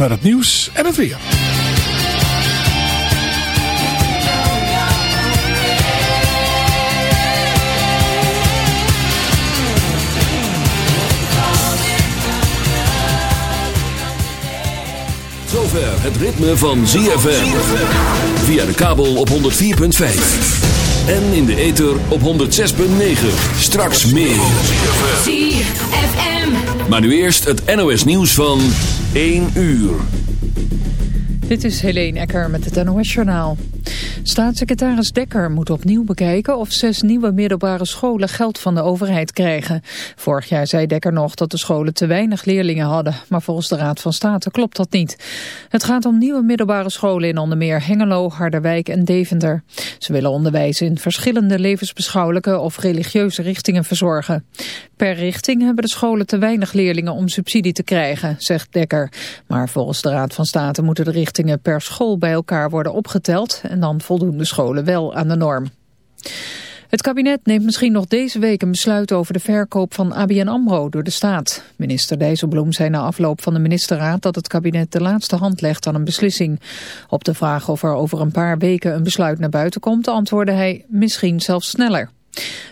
naar het nieuws en het weer. Zover het ritme van ZFM. Via de kabel op 104.5. En in de ether op 106.9. Straks meer. ZFM. Maar nu eerst het NOS nieuws van 1 uur. Dit is Helene Ecker met het NOS-journaal. Staatssecretaris Dekker moet opnieuw bekijken of zes nieuwe middelbare scholen geld van de overheid krijgen. Vorig jaar zei Dekker nog dat de scholen te weinig leerlingen hadden, maar volgens de Raad van State klopt dat niet. Het gaat om nieuwe middelbare scholen in onder meer Hengelo, Harderwijk en Deventer. Ze willen onderwijs in verschillende levensbeschouwelijke of religieuze richtingen verzorgen. Per richting hebben de scholen te weinig leerlingen om subsidie te krijgen, zegt Dekker. Maar volgens de Raad van State moeten de richtingen per school bij elkaar worden opgeteld en dan voldoen de scholen wel aan de norm. Het kabinet neemt misschien nog deze week een besluit over de verkoop van ABN AMRO door de staat. Minister Dijsselbloem zei na afloop van de ministerraad dat het kabinet de laatste hand legt aan een beslissing. Op de vraag of er over een paar weken een besluit naar buiten komt, antwoordde hij misschien zelfs sneller.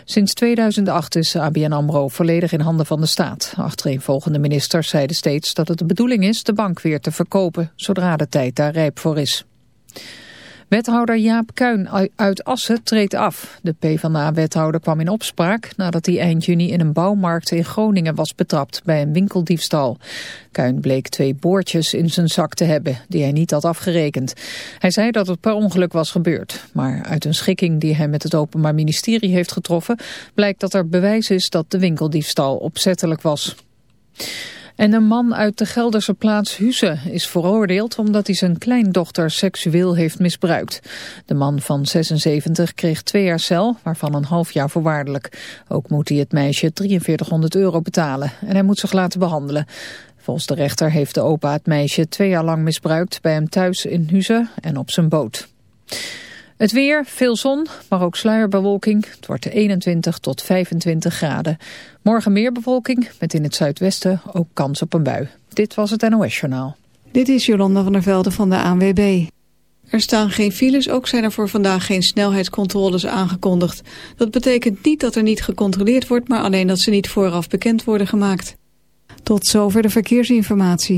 Sinds 2008 is ABN AMRO volledig in handen van de staat. Achtereenvolgende ministers zeiden steeds dat het de bedoeling is de bank weer te verkopen, zodra de tijd daar rijp voor is. Wethouder Jaap Kuin uit Assen treedt af. De PvdA-wethouder kwam in opspraak nadat hij eind juni in een bouwmarkt in Groningen was betrapt bij een winkeldiefstal. Kuin bleek twee boordjes in zijn zak te hebben die hij niet had afgerekend. Hij zei dat het per ongeluk was gebeurd. Maar uit een schikking die hij met het Openbaar Ministerie heeft getroffen blijkt dat er bewijs is dat de winkeldiefstal opzettelijk was. En een man uit de Gelderse plaats Husse is veroordeeld omdat hij zijn kleindochter seksueel heeft misbruikt. De man van 76 kreeg twee jaar cel, waarvan een half jaar voorwaardelijk. Ook moet hij het meisje 4300 euro betalen en hij moet zich laten behandelen. Volgens de rechter heeft de opa het meisje twee jaar lang misbruikt bij hem thuis in Husse en op zijn boot. Het weer, veel zon, maar ook sluierbewolking. Het wordt 21 tot 25 graden. Morgen meer bewolking, met in het zuidwesten ook kans op een bui. Dit was het NOS Journaal. Dit is Jolanda van der Velde van de ANWB. Er staan geen files, ook zijn er voor vandaag geen snelheidscontroles aangekondigd. Dat betekent niet dat er niet gecontroleerd wordt, maar alleen dat ze niet vooraf bekend worden gemaakt. Tot zover de verkeersinformatie.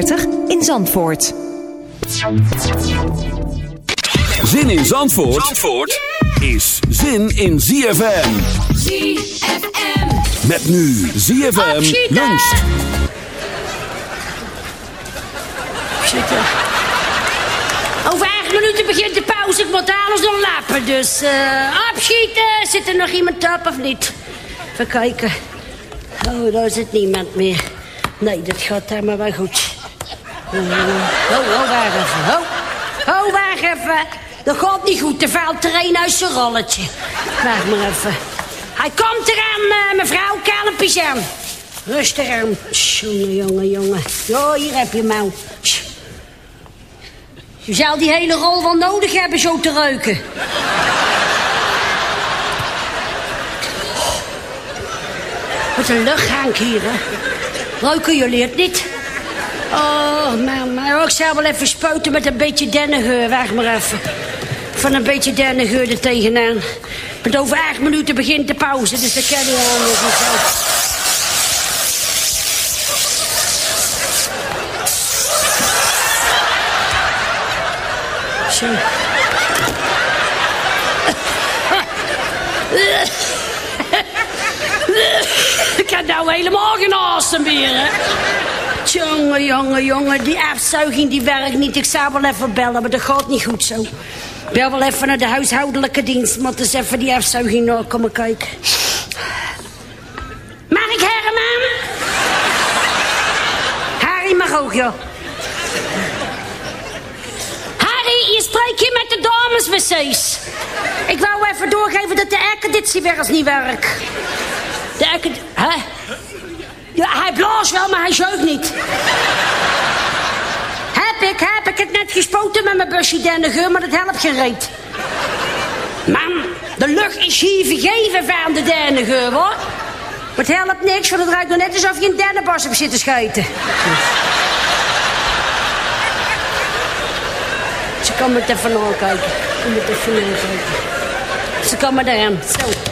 in Zandvoort. Zin in Zandvoort, Zandvoort is zin in ZFM. ZFM. Met nu ZFM luncht. Over acht minuten begint de pauze. Ik moet alles nog lappen. Dus eh opschieten. Zit er nog iemand op of niet? Even kijken. Oh, daar zit niemand meer. Nee, dat gaat helemaal wel goed. Oh, oh, wacht even. Oh, oh, wacht even. Dat gaat niet goed. Valt er een uit zijn rolletje. Wacht maar even. Hij komt eraan, eh, mevrouw. Kalmpjes aan. Rustig aan. Jongen, jongen, jongen. Ja, hier heb je mouw. Je zou die hele rol wel nodig hebben zo te ruiken. Wat een luchthank hier, hè. Ruiken jullie het niet? Oh, man, maar ik zou wel even spuiten met een beetje dennengeur. Wacht maar even. Van een beetje dennengeur er tegenaan. Want over acht minuten begint de pauze, dus dat kan niet anders. niet zo. Ik heb nou helemaal geen asem meer, hè. Jongen, jongen, jongen, die afzuiging die werkt niet. Ik zou wel even bellen, maar dat gaat niet goed zo. Bel wel even naar de huishoudelijke dienst, maar eens even die afzuiging naar komen kijken. Mag ik Herman? Harry mag ook, joh. Harry, je spreekt hier met de dameswc's. Ik wou even doorgeven dat de airconditie weer eens niet werkt. De airconditie... Hè? Ja, hij blaast wel, maar hij zuigt niet. heb ik, heb ik het net gespoten met mijn busje dennengeur, maar dat helpt geen reet. Man, de lucht is hier vergeven van de dennengeur, hoor. Maar het helpt niks, want het ruikt nog net alsof je een dennenbos hebt zitten schijten. Ze kan me even nakijken. Ik moet even nakijken. Ze kan me eraan. Zo.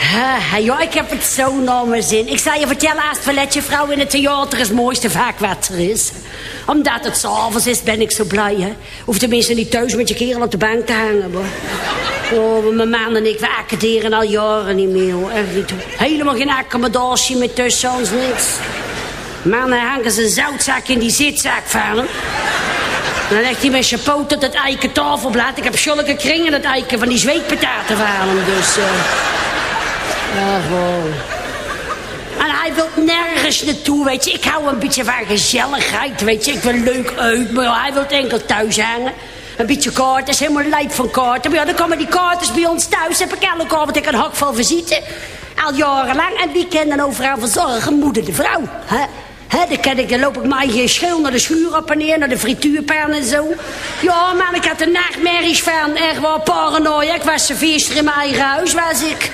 Ha, joh, ik heb het zo naar mijn zin. Ik zal je vertellen, als het valletje vrouw in het theater is het mooiste vaak wat er is. Omdat het s'avonds is, ben ik zo blij, hè. Hoef tenminste niet thuis met je kerel op de bank te hangen, hoor. Oh, mijn man en ik, we accorderen al jaren niet meer, hoor. Helemaal geen accommodatie meer tussen ons, niks. Mannen hangen zijn zoutzak in die zitzak van hem. Dan legt hij mijn chapeau tot het eiken tafelblad. Ik heb zulke kringen het eiken van die zweetpataten van hem, dus... eh ja, gewoon. En hij wil nergens naartoe, weet je. Ik hou een beetje van gezelligheid, weet je. Ik wil leuk uit, maar hij wil enkel thuis hangen. Een beetje kaarten, is helemaal lijp van kaarten. Maar ja, dan komen die kaartjes bij ons thuis. Heb ik elke avond ik een hak van visite. Al jarenlang. En wie kan dan overal verzorgen? Moeder de vrouw. Hè? Hè, dan, kan ik, dan loop ik maar geen schil naar de schuur op en neer, naar de frituurpan en zo. Ja, man, ik had er nachtmerries van. Echt wel paranoia. Ik was serveerster in mijn eigen huis, was ik.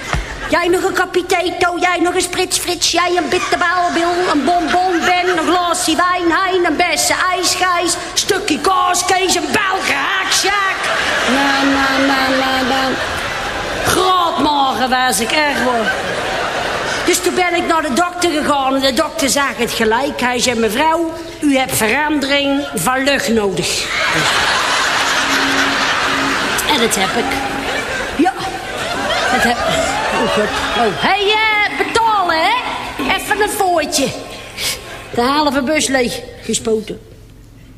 Jij nog een kapiteito, jij nog een spritsfrits, jij een bitterbalbil, een bonbon ben, een glaasje wijn, hein, een beste ijsgijs, stukje kaas, kees, een belge haaksjaak. Man, man, man, man, man. Grootmorgen was ik, echt hoor. Dus toen ben ik naar de dokter gegaan en de dokter zag het gelijk. Hij zei, mevrouw, u hebt verandering van lucht nodig. En dat heb ik. Ja, dat heb ik. Oh, goed. Oh. Hé, hey, eh, betalen, hè? Even een voortje. De halve bus leeg gespoten.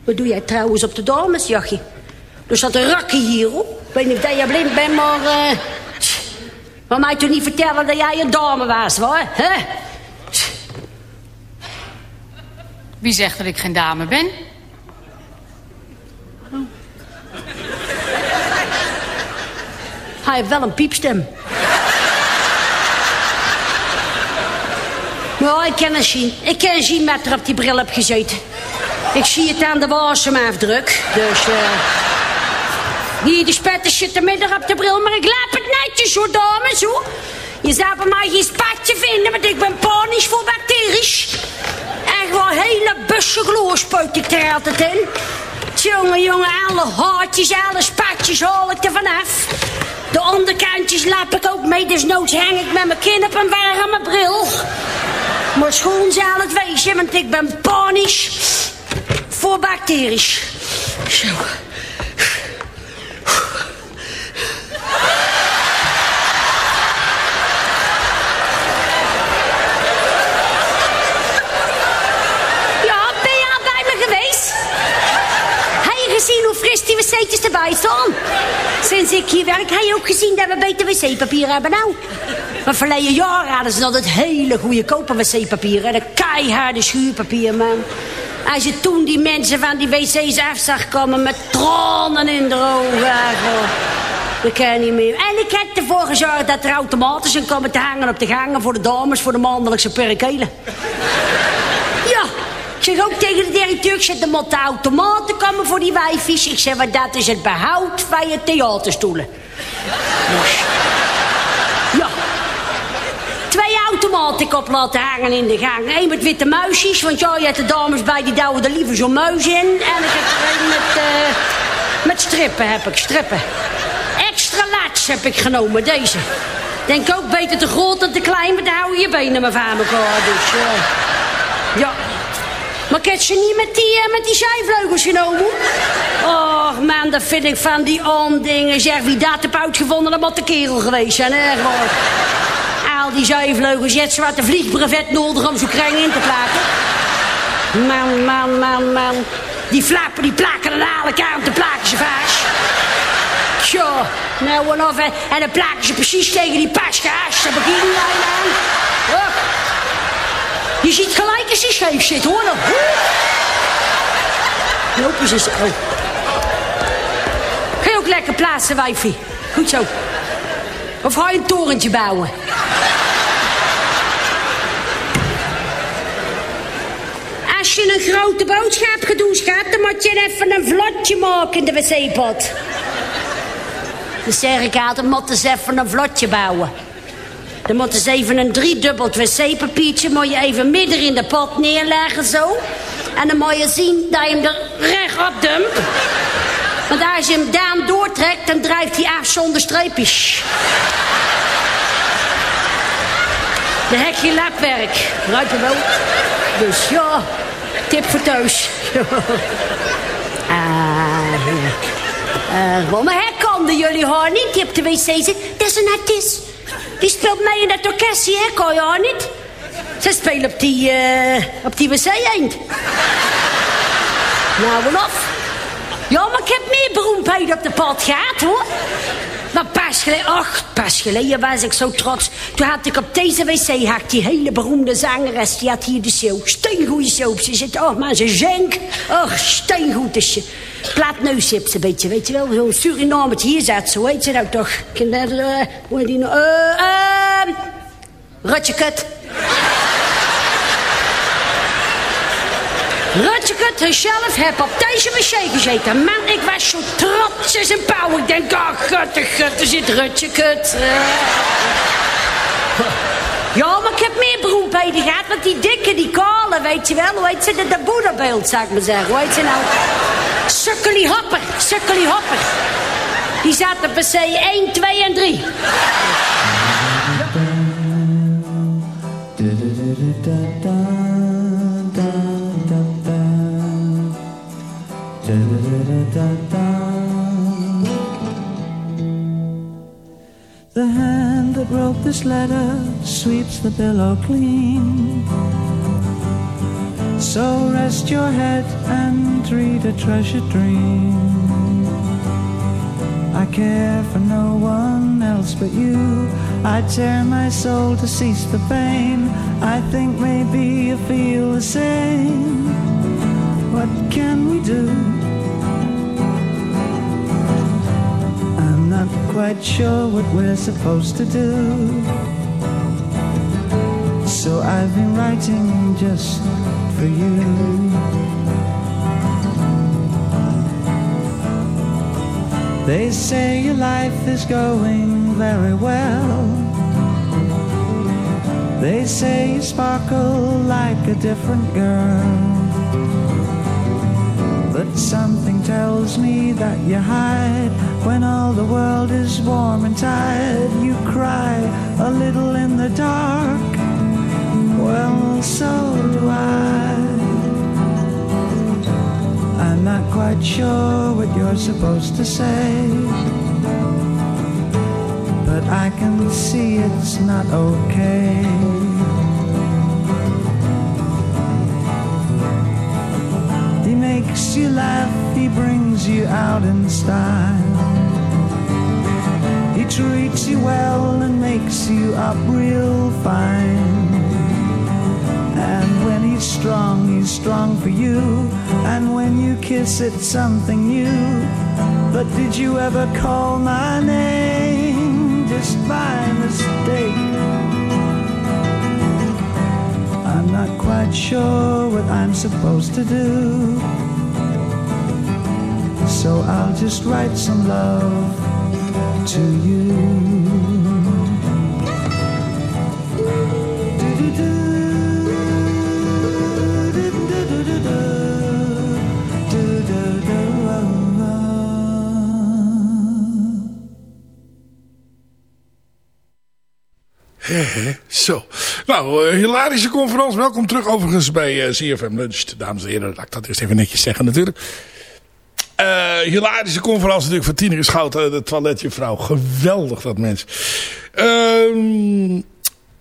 Wat doe jij trouwens op de damesjachtje? Er zat een rakkie hier, hoor. Ik weet niet of jij blind bent, maar... eh maar mij toch niet vertellen dat jij een dame was, hoor, hè? Wie zegt dat ik geen dame ben? Hij heeft wel een piepstem. Ja, ik kan het zien. Ik kan zien met er op die bril heb gezeten. Ik zie het aan de wasemafdruk. Dus, eh... Hier, die spetter zit er midden op de bril, maar ik laat het netjes hoor, dames, hoor. Je zou bij mij geen spatje vinden, want ik ben panisch voor bacterisch. Echt wel hele bussen gloor spuit ik er altijd in. Jongen, jongen, alle haartjes, alle spatjes haal ik er vanaf. De onderkantjes lap ik ook mee, dus noods hang ik met mijn kin op een warme bril. Maar schoon zal het wezen, want ik ben panisch voor bacterisch. Zo. Ja, ben je al bij me geweest? Heb je gezien hoe fris die wc'tjes erbij staan? Sinds ik hier werk, heb je ook gezien dat we beter wc-papier hebben nou? Maar verleden jaar hadden ze altijd hele goede koper wc-papier. En een keiharde schuurpapier, man. Als je toen die mensen van die wc's af zag komen met tranen in de ogen. Dat kan je niet meer. En ik heb ervoor gezorgd dat er automatisch in komen te hangen op de gangen voor de dames voor de maandelijkse perikelen. Ja, zeg ook tegen de directeur, ik zeg, er moeten automaten komen voor die wijfies. Ik zeg, want dat is het behoud van je theaterstoelen. Dus, ja. Twee automaten op laten hangen in de gang. Eén met witte muisjes, want ja, je hebt de dames bij die douwen er liever zo'n muis in. En ik heb er een met, eh, met strippen, heb ik, strippen. Extra laats heb ik genomen, deze. Denk ook beter te groot dan te klein, maar dan hou je je benen maar van elkaar. Dus, eh, ja. Maar ik heb ze niet met die, eh, met die zijvleugels genomen. Och man, dat vind ik van die ondingen. Zeg, wie dat heb uitgevonden, dat moet de kerel geweest zijn. Hè, gewoon. Al die zijvleugels, je hebt zwarte vliegbrevet nodig om zo'n kring in te plakken. Man, man, man, man. Die flappen, die plakken aan elkaar om te plakken ze vaas. Nou en of, en dan plakken ze precies tegen die pasgaas. Dat begint niet aan. Oh. Je ziet gelijk als hij scheef zit, hoor. Lopen zo. Oh. Ga je ook lekker plaatsen, wijfie? Goed zo. Of ga je een torentje bouwen? Als je een grote boodschap gedoucht gaat, dan moet je even een vlotje maken in de wc-pot. Dan zeg ik altijd, moeten ze even een vlotje bouwen. Dan moeten ze even een driedubbeld wc-papiertje, moet je even midden in de pot neerleggen zo. En dan moet je zien dat je hem er recht op dumpt. Want als je hem daan doortrekt, dan drijft hij af zonder streepjes. Dan heb je lapwerk. Ruikt er wel. Dus ja, tip voor thuis. ah. Uh, wel, maar jullie haar niet op de wc zit? Dat is een artiest. Die speelt mee in dat orkestje, hè? Kan je haar niet? Ze spelen op die, eh, op die wc-eend. nou, wel af. Ja, maar ik heb meer beroemdheid op de pad gehad, hoor. Pas geleden, ach, pas geleden was ik zo trots. Toen had ik op deze wc had die hele beroemde zangeres, die had hier de show. Steengoede show. Ze zit, oh, maar ze zenk. Och, steengoed is ze. Plaatneus heeft ze een beetje, weet je wel. Zo'n Surinametje hier zat, zo heet ze nou toch. Dat, eh, hoe heet die nou? Eh, eh, Rotjekut. Rutjekut zelf heb op deze wc gezeten. Man, ik was zo trots als een pauw. Ik denk, oh, gutte, gutte, zit Rutjekut. Uh. Ja, maar ik heb meer beroemdheden gehad. Want die dikke, die kale, weet je wel. Hoe heet ze? De, de boeddhabeeld, zou ik maar zeggen. Hoe heet ze nou? Sukkelie Hopper. Sukkelie Hopper. Die zat op wc 1, 2 en 3. This letter sweeps the pillow clean. So rest your head and read a treasured dream. I care for no one else but you. I tear my soul to cease the pain. I think maybe you feel the same. What can we do? Quite sure what we're supposed to do. So I've been writing just for you. They say your life is going very well. They say you sparkle like a different girl. Something tells me that you hide when all the world is warm and tired. You cry a little in the dark. Well, so do I. I'm not quite sure what you're supposed to say. But I can see it's not okay. Makes you laugh, he brings you out in style. He treats you well and makes you up real fine. And when he's strong, he's strong for you. And when you kiss, it's something new. But did you ever call my name just by mistake? I'm not quite quite sure what I'm supposed to do. So I'll just write some love to you. Zo. Nou, eh, hilarische conferentie. Welkom terug overigens bij eh, CFM Lunch. Dames en heren, laat ik dat eerst even netjes zeggen natuurlijk. Eh hilarische conferentie natuurlijk van Tine Schout, eh, de toiletjuffrouw. Geweldig dat mens. Ehm,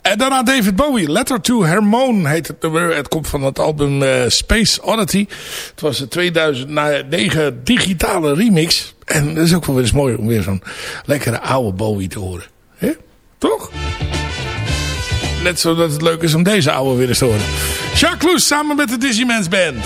en daarna David Bowie. Letter to Hermone heet het nummer. Het komt van het album eh, Space Oddity. Het was een 2009 digitale remix. En dat is ook wel weer eens mooi om weer zo'n lekkere oude Bowie te horen. Toch? Net zodat het leuk is om deze oude weer eens te horen. Jacques Loes samen met de Dizzy Mans Band.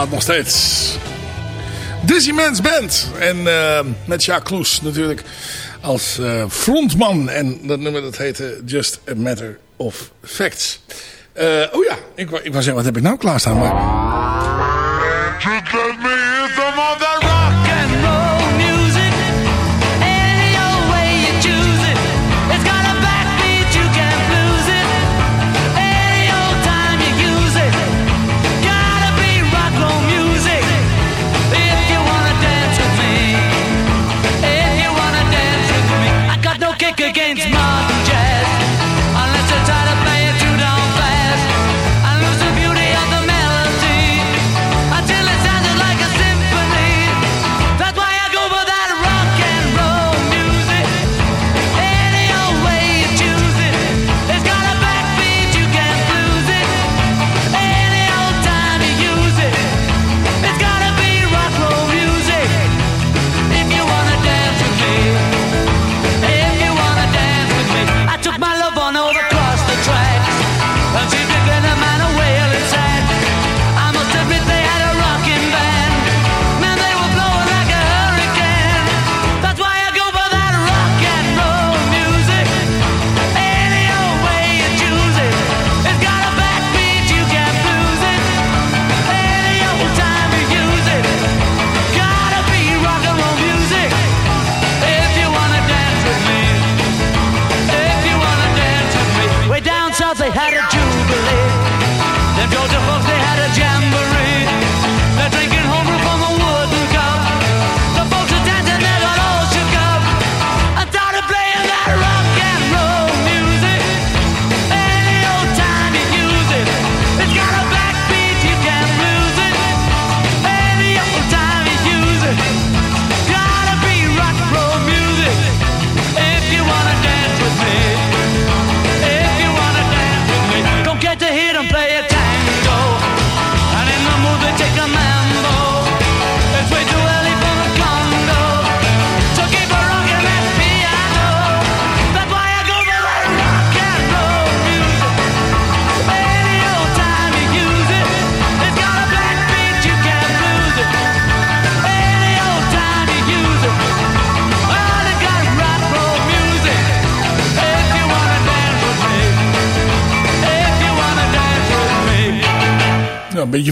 plaat nog steeds. Dizzy Man's Band. En eh, met Jacques Kloes natuurlijk als eh, frontman. En dat nummer dat heette Just a Matter of Facts. Eh, oh ja, ik, ik wou zeggen, wat heb ik nou klaarstaan? Maar...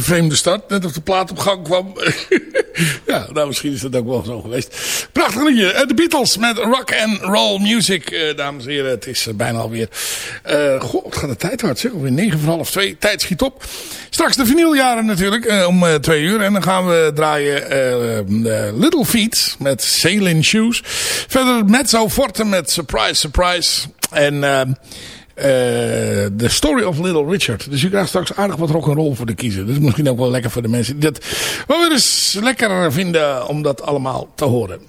vreemde start. Net of de plaat op gang kwam. ja, nou misschien is dat ook wel zo geweest. Prachtig liedje. Eh, De Beatles met rock and roll music. eh, dames en heren, het is eh, bijna alweer... goh, het gaat de tijd hard zeg. Alweer negen voor half twee. Tijd schiet op. Straks de vinyljaren natuurlijk. om twee uur. En dan gaan we draaien Little Feet met Sailing Shoes. Verder Mezzo Forte met Surprise Surprise. En... eh, The Story of Little Richard. Dus je krijgt straks aardig wat rock'n'roll voor de kiezen. Dus misschien ook wel lekker voor de mensen die dat wel weer eens lekker vinden om dat allemaal te horen.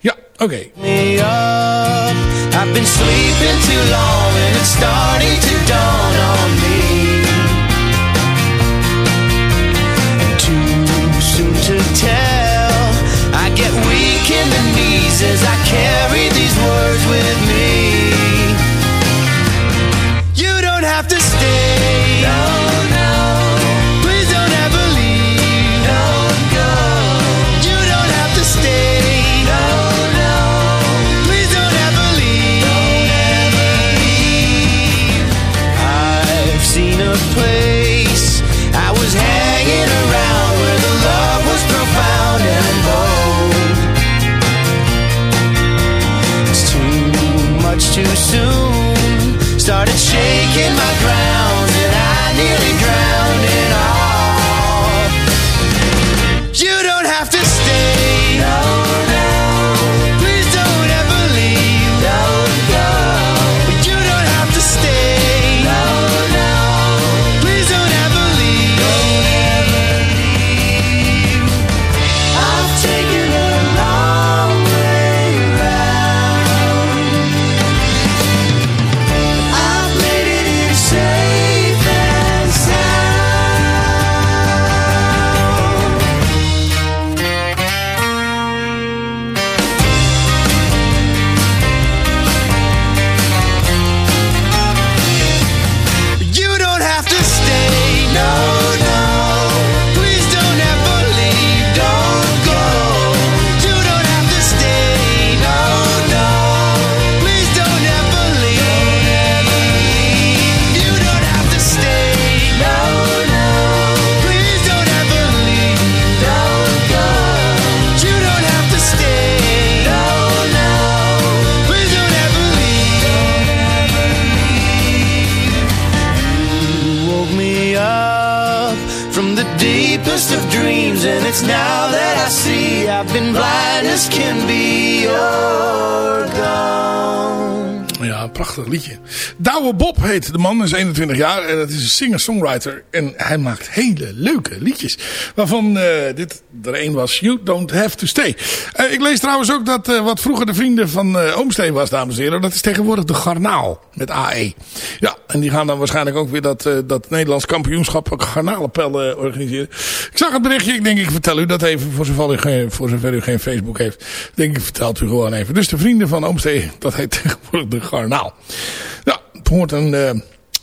Ja, oké. up. I've been sleeping too long and it's starting to dawn on me. Too soon to tell. I get weak in the knees as I carry these words with me. Too soon. Started shaking my grounds de man, is 21 jaar en het is een singer-songwriter. En hij maakt hele leuke liedjes. Waarvan eh, dit er een was, You Don't Have To Stay. Eh, ik lees trouwens ook dat eh, wat vroeger de vrienden van Oomsteen was, dames en heren. Dat is tegenwoordig de Garnaal met AE. Ja, en die gaan dan waarschijnlijk ook weer dat, dat Nederlands kampioenschap garnalenpel organiseren. Ik zag het berichtje, ik denk ik vertel u dat even voor zover u geen, u geen Facebook heeft. Denk ik vertel het u gewoon even. Dus de vrienden van Oomsteen, dat heet tegenwoordig de Garnaal. Ja, hoort een eh,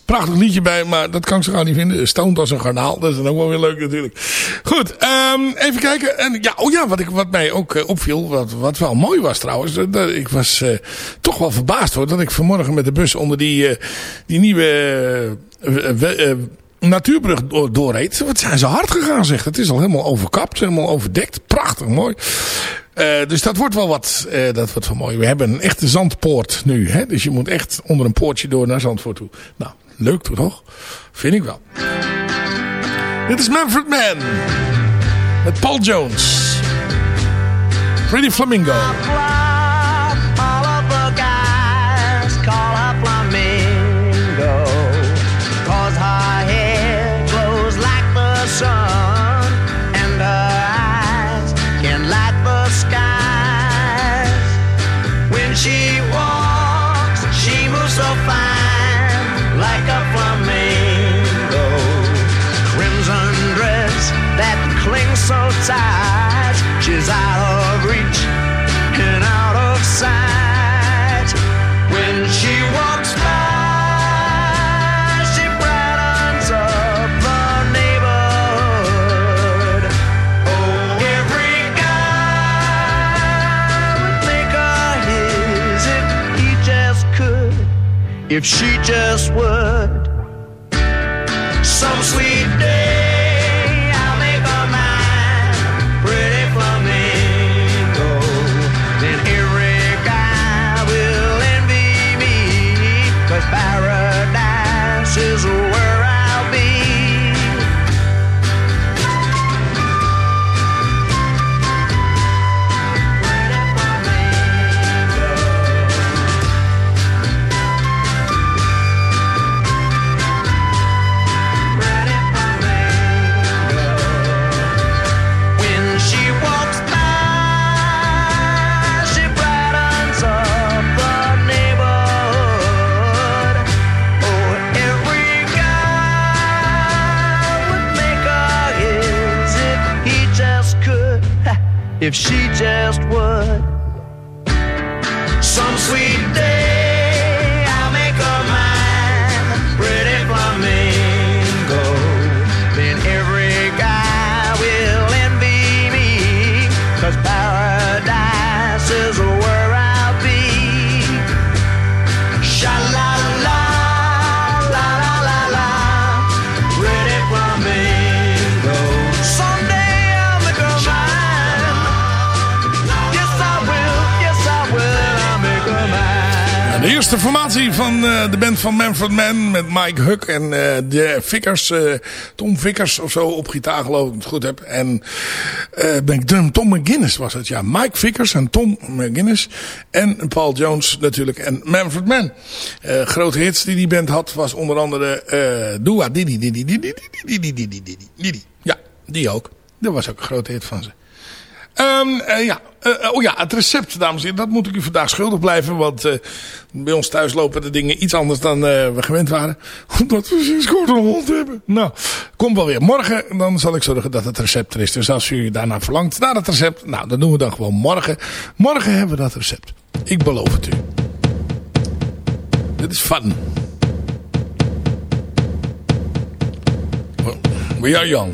prachtig liedje bij, maar dat kan ik zo gauw niet vinden. Stoned als een garnaal, dat is dan ook wel weer leuk natuurlijk. Goed, ehm, even kijken. En, ja, oh ja, wat, ik, wat mij ook eh, opviel, wat, wat wel mooi was trouwens. ik was eh, toch wel verbaasd hoor, dat ik vanmorgen met de bus onder die, die nieuwe... we- natuurbrug door- doorreed. Wat zijn ze hard gegaan zeg. Het is al helemaal overkapt, helemaal overdekt. Prachtig mooi. Eh, dus dat wordt wel wat, eh, dat wordt wel mooi. We hebben een echte zandpoort nu. Hè? Dus je moet echt onder een poortje door naar Zandvoort toe. Nou, leuk toch? Vind ik wel. Dit is Manfred Mann. Met Paul Jones. Pretty Flamingo. If she just would. If she just would. Some sweet day Informatie van eh, de band van Manfred Mann met Mike Huck en eh, de Vickers, eh, Tom Vickers of zo op gitaar geloof ik het goed heb. En ben Tom McGuinness was het, ja. Mike Vickers en Tom McGuinness en Paul Jones natuurlijk en Manfred Mann. grote hits die die band had was onder andere Doa Didi Didi Didi Didi Didi Didi Didi. Ja, die ook. Dat was ook een grote hit van ze. Ehm, ja, eh, oh ja, het recept, dames en heren, dat moet ik u vandaag schuldig blijven. Want eh, bij ons thuis lopen de dingen iets anders dan eh, we gewend waren. Omdat we sinds kort een hond hebben. Nou, komt wel weer. Morgen dan zal ik zorgen dat het recept er is. Dus als u daarna verlangt naar het recept, nou, dat doen we dan gewoon morgen. Morgen hebben we dat recept. Ik beloof het u. Dit is fun. We are young.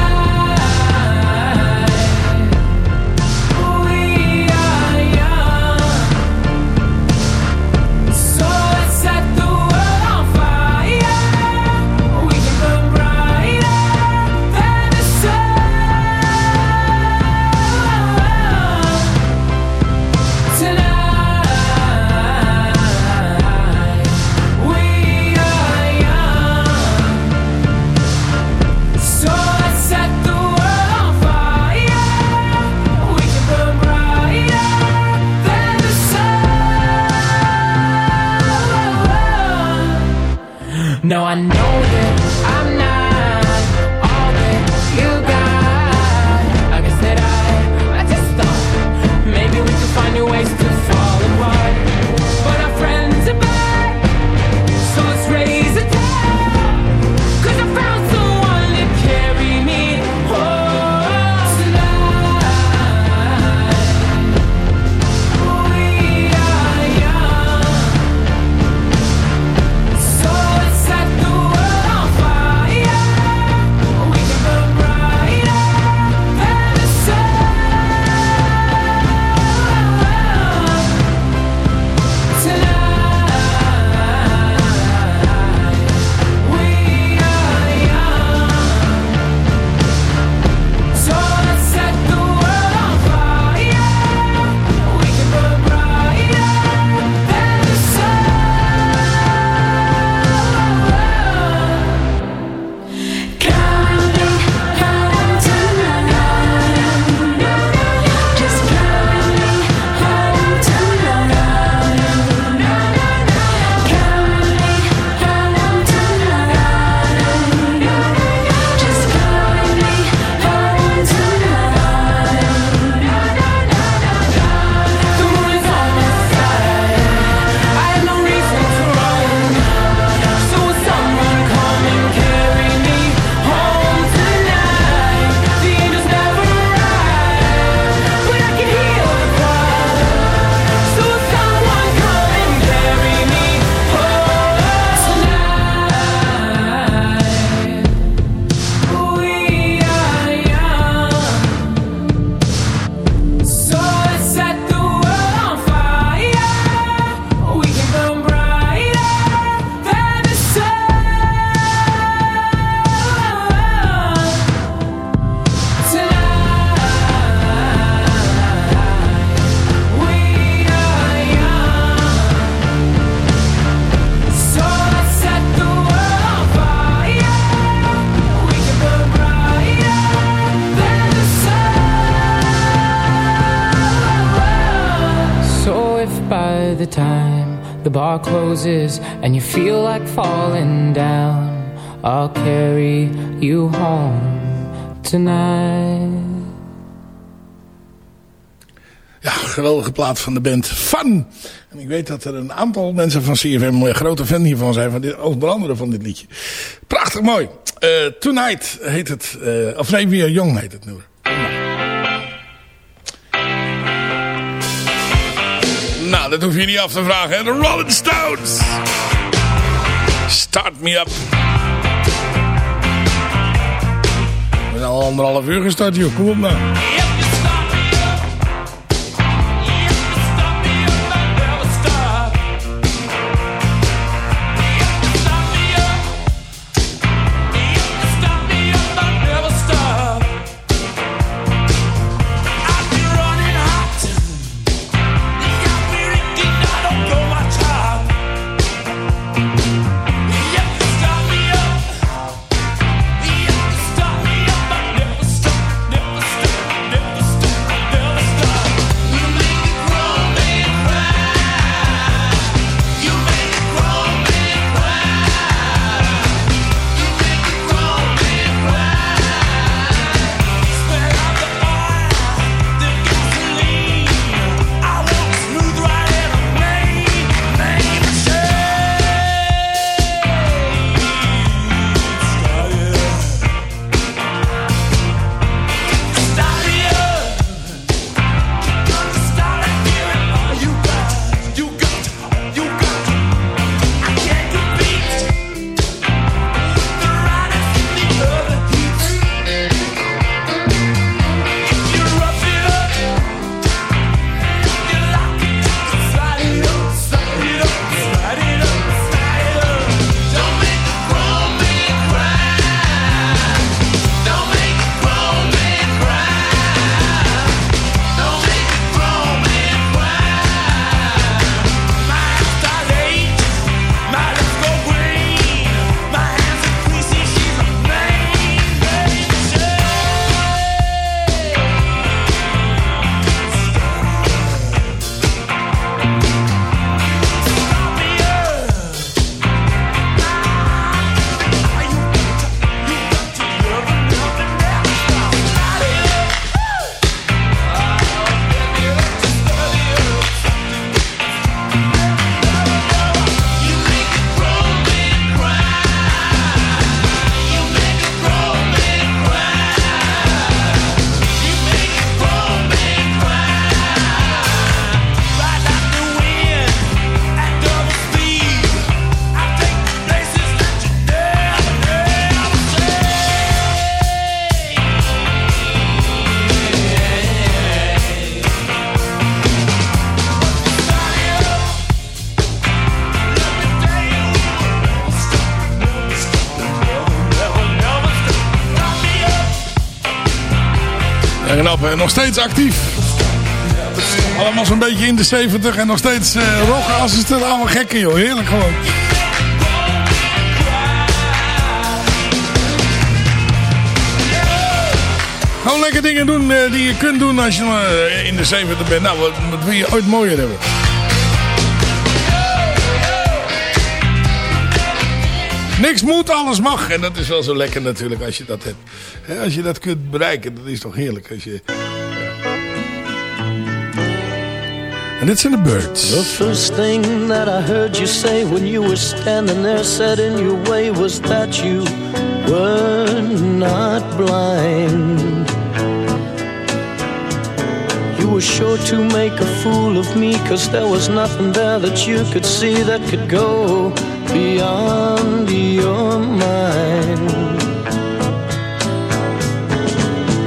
on. Bar closes and you feel like falling down, I'll carry you home tonight. Ja, geweldige plaat van de band Fun. En ik weet dat er een aantal mensen van CFM grote fan hiervan zijn. Van dit, onder van dit liedje. Prachtig mooi. Eh, Tonight heet het. eh, of nee, We Are Young heet het nummer. Dat hoef je niet af te vragen. hè. De Rolling Stones. Start me up. We zijn al anderhalf uur gestart, joh. Kom op nou. Steeds actief. Allemaal zo'n beetje in de 70 en nog steeds uh, als het allemaal gekken, joh. Heerlijk gewoon. Gewoon lekker dingen doen uh, die je kunt doen als je uh, in de 70 bent. Nou, wat, wat wil je ooit mooier hebben? Niks moet, alles mag. En dat is wel zo lekker natuurlijk als je dat hebt. He, als je dat kunt bereiken, dat is toch heerlijk. Als je... En it's zijn de Birds. The first thing that I heard you say when you were standing there set in your way was that you were not blind. You were sure to make a fool of me cause there was nothing there that you could see that could go beyond your mind.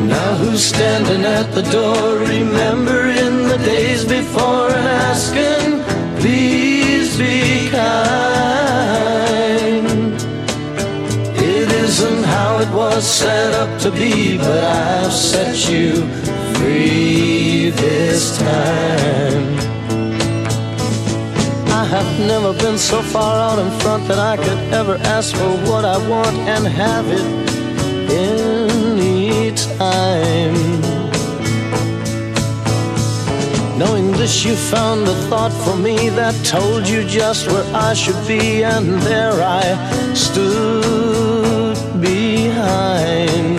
Now who's standing at the door, remembering the days before and asking, please be kind. It isn't how it was set up to be, but I've set you free this time. I have never been so far out in front that I could ever ask for what I want and have it any time. Knowing this, you found a thought for me that told you just where I should be, and there I stood behind.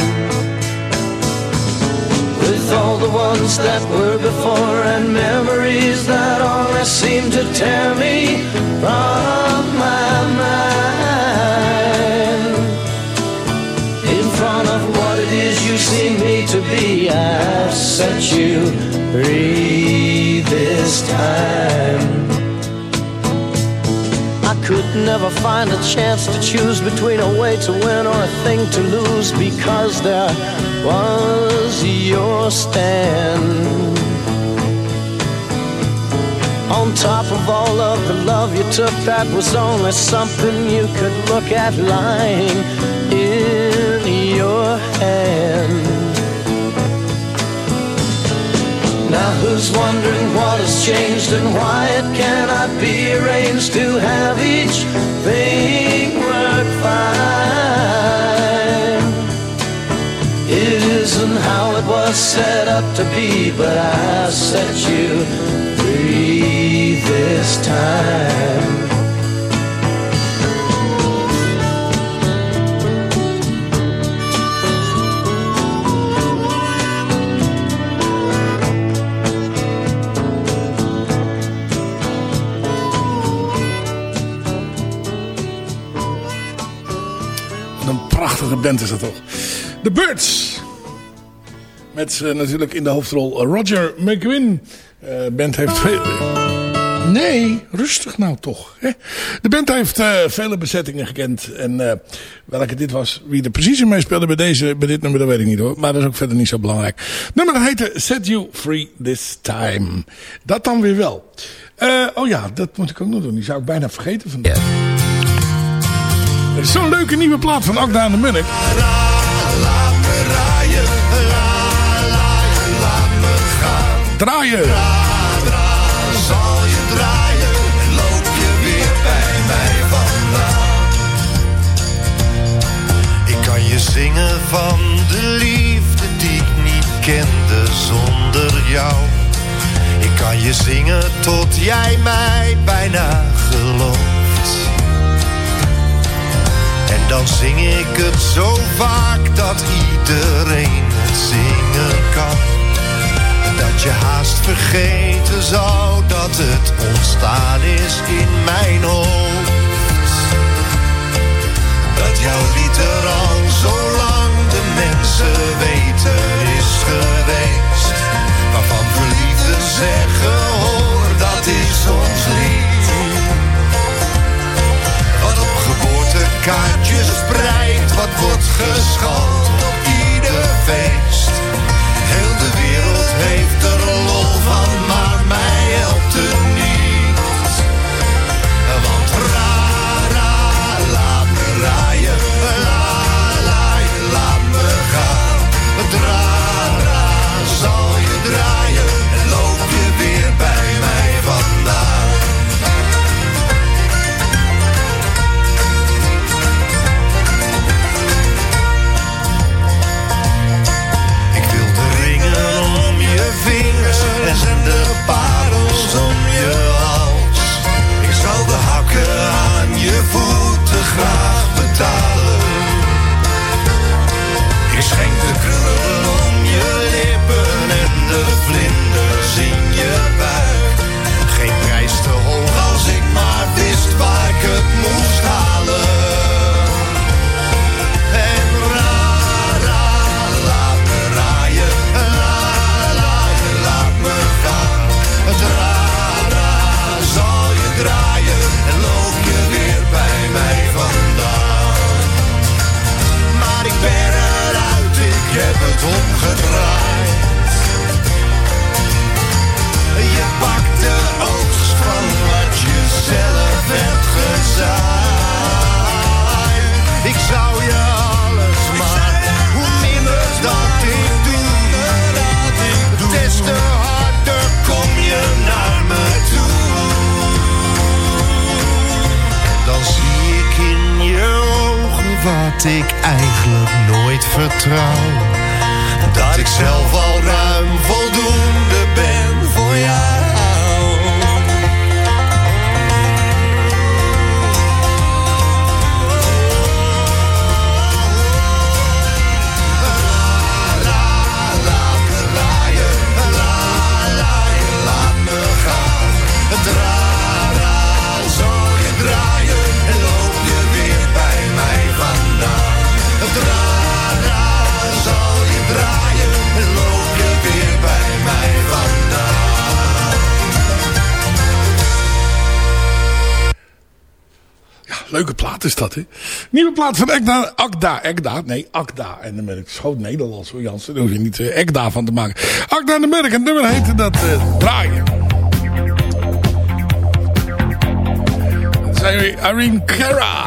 With all the ones that were before, and memories that always seem to tear me from my mind. In front of what it is you see me to be, I've set you free this time. I could never find a chance to choose between a way to win or a thing to lose because there was your stand. On top of all of the love you took, that was only something you could look at lying in your hand. Now who's wondering what has changed and why it cannot be arranged to have each thing work fine? It isn't how it was set up to be, but I set you free this time. Prachtige band is dat toch. The Birds. Met eh, natuurlijk in de hoofdrol Roger McGuinn. Eh band heeft veel... Nee, rustig nou toch. Hè? De band heeft eh, vele bezettingen gekend. En welke dit was, wie er precies in mee speelde bij, deze, bij dit nummer, dat weet ik niet hoor. Maar dat is ook verder niet zo belangrijk. Nummer heette Set You Free This Time. Dat dan weer wel. Oh ja, dat moet ik ook nog doen. Die zou ik bijna vergeten vandaag. Zo'n leuke nieuwe plaat van Agda en de Munnik. Draaien. Dra, dra, zal je draaien en loop je weer bij mij vandaan. Ik kan je zingen van de liefde die ik niet kende zonder jou. Ik kan je zingen tot jij mij bijna gelooft. Dan zing ik het zo vaak dat iedereen het zingen kan. Dat je haast vergeten zou dat het ontstaan is in mijn hoofd. Wordt geschald ik eigenlijk nooit vertrouw. Dat ik zelf al ruim voor is dat, hè? Nieuwe plaat van Ekda, Akda, Ekda, nee, Akda. En dan ben ik schoon Nederlands, hoor Jans. Daar hoef je niet uh, Ekda van te maken. Akda en de Merk, en nummer heette dat uh, Draaien. Dat zijn Irene Cara.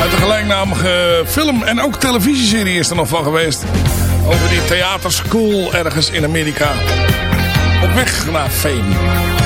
Uit de gelijknamige film en ook televisieserie is er nog van geweest. Over die theaterschool ergens in Amerika. Op weg naar fame.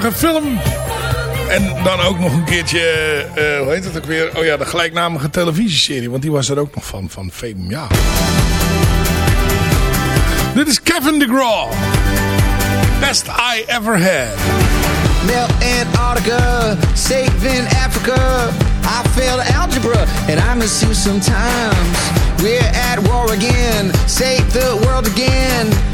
Gelijknamige film. En dan ook nog een keertje, eh, hoe heet het ook weer? Oh ja, de gelijknamige televisieserie. Want die was er ook nog van, van Fame, ja. Dit is Kevin DeGraw. Best I Ever Had. Melt Antarctica, saving Africa. I failed algebra and I miss you sometimes. We're at war again, save the world again.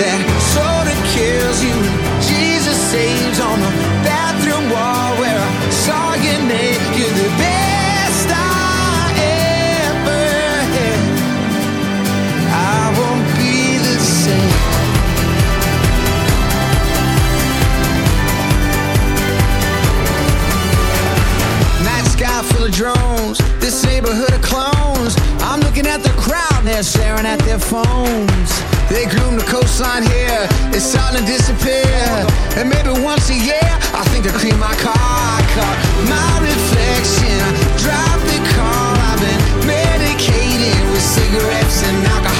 that soda kills you. Jesus saves on the bathroom wall where I saw your name. You're the best I ever had. I won't be the same. Night sky full of drones, this neighborhood of clones. I'm looking at the crowd they're staring at their phones. They groom the coastline here, it's starting to disappear. And maybe once a year, I think to clean my car. I caught my reflection, I drive the car. I've been medicated with cigarettes and alcohol.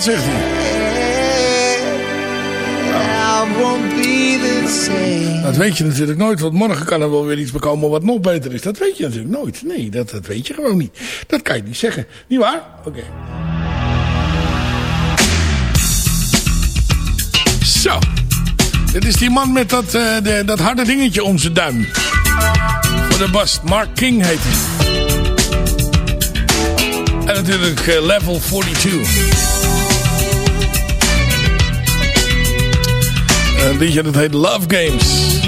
dat zegt hij. Dat weet je natuurlijk nooit, want morgen kan er wel weer iets bekomen wat nog beter is. Dat weet je natuurlijk nooit. Nee, dat, dat weet je gewoon niet. Dat kan je niet zeggen. Niet waar? Oké. Zo. Dit is die man met dat, eh, de, dat harde dingetje om zijn duim. Voor de bas. Mark King heet hij. En natuurlijk eh, Level 42. Eh, Een liedje dat heet Love Games.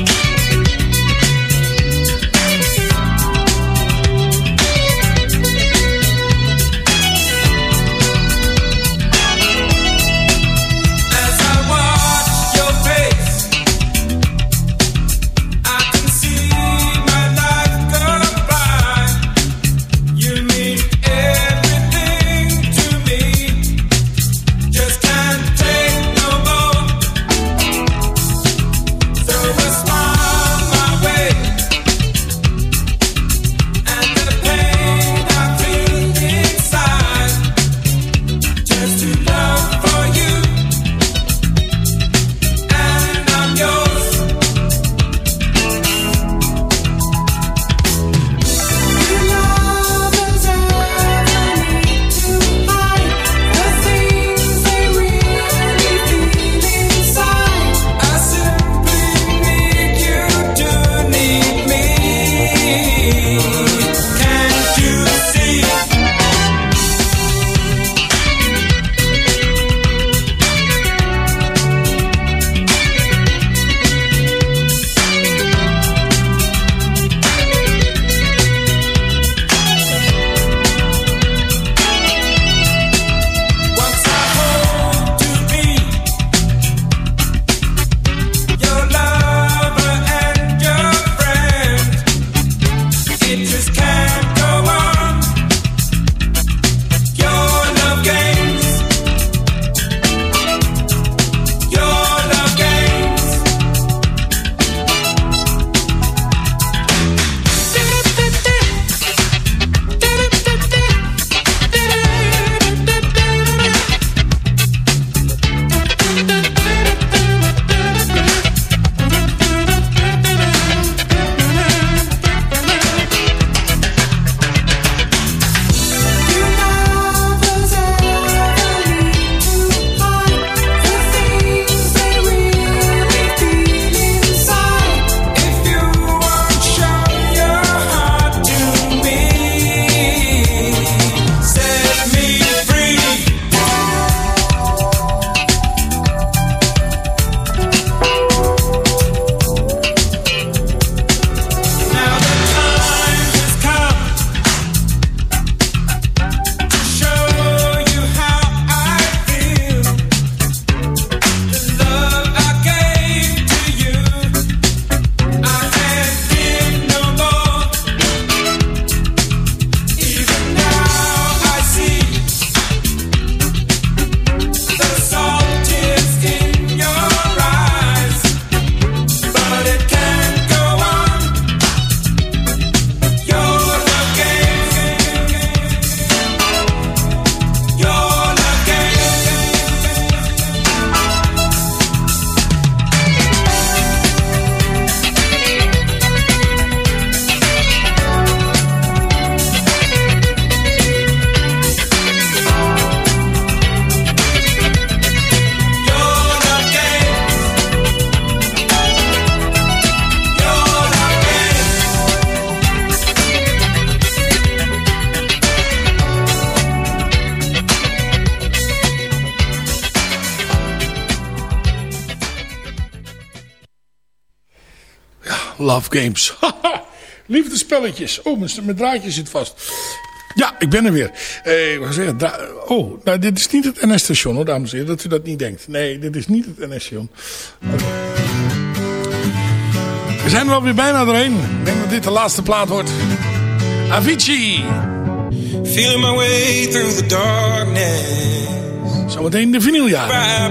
Love Games. Liefdespelletjes. Oh, mijn, draadje zit vast. Ja, ik ben er weer. Eh, zeggen, oh, nou, dit is niet het NS-station hoor, dames en heren. Dat u dat niet denkt. Nee, dit is niet het NS-station. We zijn er wel weer bijna doorheen. Ik denk dat dit de laatste plaat wordt. Avicii. Feeling my way through the darkness. Zometeen de vinyljaar.